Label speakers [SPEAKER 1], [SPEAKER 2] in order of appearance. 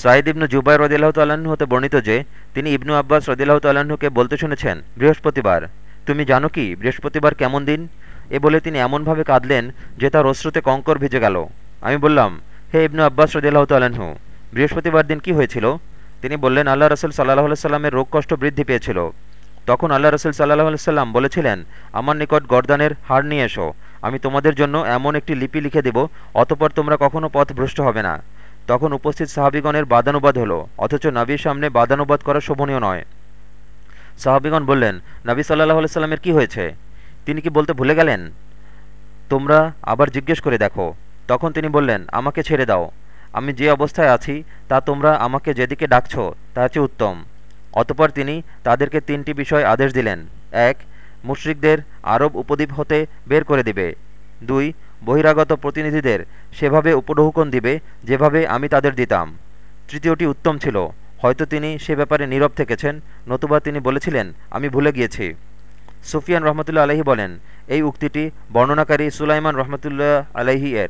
[SPEAKER 1] সাইদ ইবনু জুবাই রদিল্লাহ তাল্লাহ্ন হতে বর্ণিত যে, তিনি ইবনু আব্বাস রদিল্লাহ তাল্লাহ্নকে বলতে শুনেছেন, বৃহস্পতিবার। তুমি জানো কি, বৃহস্পতিবার কেমন দিন? এ বলে তিনি এমনভাবে কাঁদলেন যে তার অশ্রুতে কঙ্কর ভিজে গেল। আমি বললাম, হে ইবনু আব্বাস রদিল্লাহ তাল্লাহ্ন বৃহস্পতিবার দিন কি হয়েছিল? তিনি বললেন, আল্লাহ রসুল সাল্লাহ সাল্লামের রোগ কষ্ট বৃদ্ধি পেয়েছিল। তখন আল্লাহ রসুল সাল্লাহ সাল্লাম বলেছিলেন, আমার নিকট গরদানের হাড় নিয়ে এসো, আমি তোমাদের জন্য এমন একটি লিপি লিখে দেব, অতপর তোমরা কখনও পথ ভ্রষ্ট হবে না। তখন উপস্থিত সাহাবিগণের বাদানুবাদ হলো, অথচ নাবির সামনে বাদানুবাদ করা শোভনীয় নয়। সাহাবিগণ বললেন, নাবী সাল্লাহ সাল্লামের কি হয়েছে? তিনি কি বলতে ভুলে গেলেন? তোমরা আবার জিজ্ঞেস করে দেখো। তখন তিনি বললেন, আমাকে ছেড়ে দাও। আমি যে অবস্থায় আছি, তা তোমরা আমাকে যেদিকে ডাকছ, তা হচ্ছে উত্তম। অতপর তিনি তাদেরকে তিনটি বিষয় আদেশ দিলেন। এক, মুশরিকদের আরব উপদ্বীপ হতে বের করে দিবে। দুই বহিরাগত প্রতিনিধিদের সেভাবে উপঢৌকন দিবে, যেভাবে আমি তাদের দিতাম। তৃতীয়টি উত্তম ছিল। হয়তো তিনি সে ব্যাপারে নীরব থেকেছেন, নতুবা তিনি বলেছিলেন, আমি ভুলে গিয়েছি। সুফিয়ান রহমতুল্লা আলহী বলেন, এই উক্তিটি বর্ণনাকারী সুলাইমান রহমতুল্লাহ আলহী এর।